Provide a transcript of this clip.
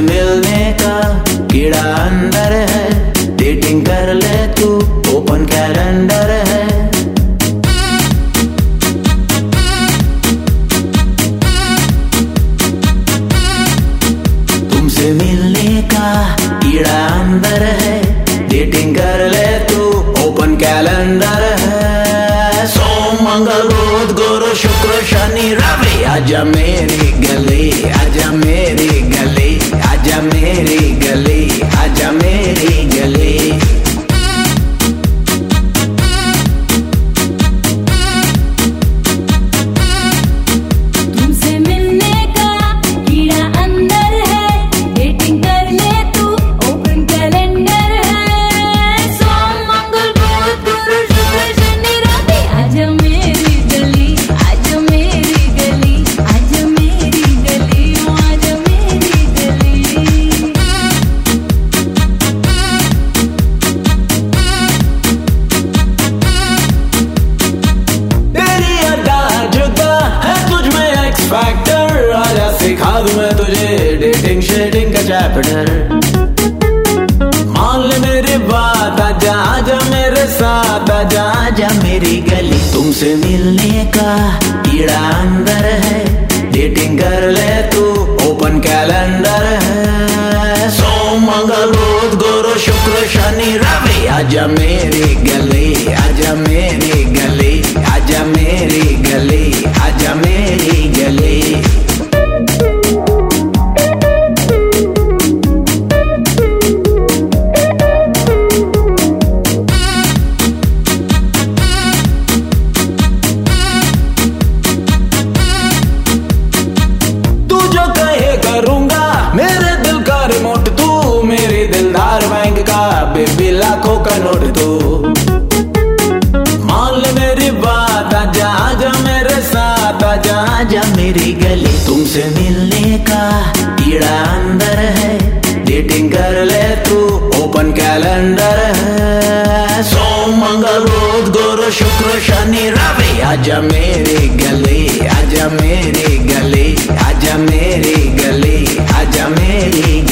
मिलने का कीड़ा अंदर है। डेटिंग कर ले तू ओपन कैलेंडर है। तुमसे मिलने का कीड़ा अंदर है। डेटिंग कर ले तू ओपन कैलेंडर है। सोम, मंगल, बुध, गुरु, शुक्र, शनि, रवि, आजा मेरी गली, आजा मेरी शेडिंग का चैप्टर मान ले मेरी बात आजा आजा मेरे साथ आजा आजा मेरी गली। तुमसे मिलने का कीड़ा अंदर है डेटिंग कर ले तू ओपन कैलेंडर है। सोम मंगल, बुध, गुरु, शुक्र, शनि, रवि आजा मेरी गली आजा मेरी गली आजा मेरी लाखों का नोट तू। मान ले मेरी बात, आजा आजा मेरे साथ, आजा आजा मेरी गली। तुमसे मिलने का कीड़ा अंदर है डेटिंग कर ले तू ओपन कैलेंडर है। सोम, मंगल, बुध, गुरु, शुक्र, शनि, रवि, आजा मेरी गली, आजा मेरी गली, आजा मेरी गली, आजा मेरी